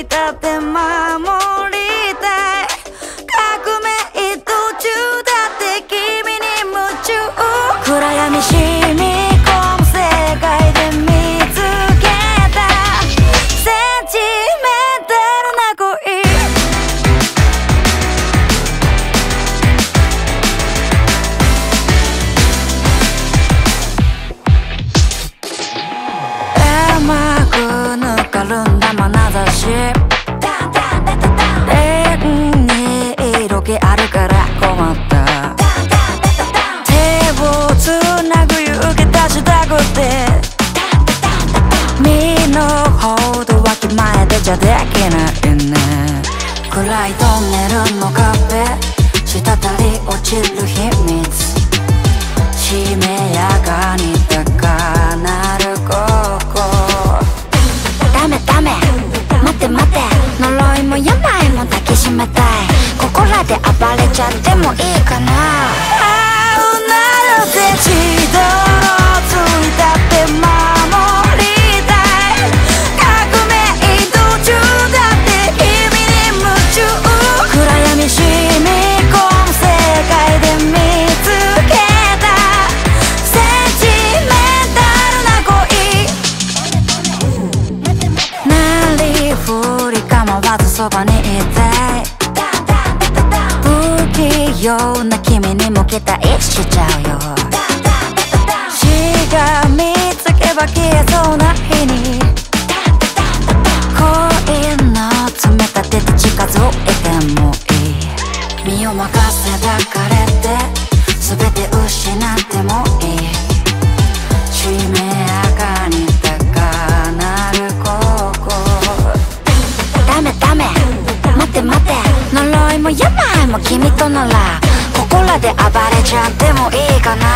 いたちゃできないね。暗いトンネルの壁。滴り落ちる秘密。しめやかに高鳴るここ。ダメダメ。待って待って。呪いも病も抱きしめたい。ここらで暴れちゃってもいいかな。あうなそばにいたい不器用な君にも期待しちゃうよ。も君とならここらで暴れちゃってもいいかな。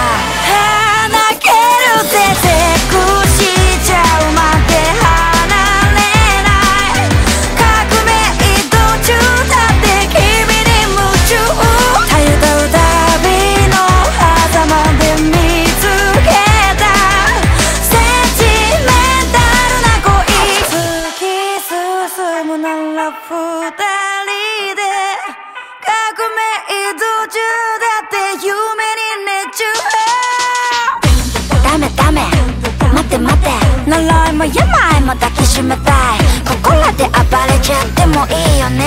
泣ける出てくし革命途中だって夢に熱中。ダメダメ。待って待って。呪いも病も抱きしめたい。ここらで暴れちゃってもいいよね。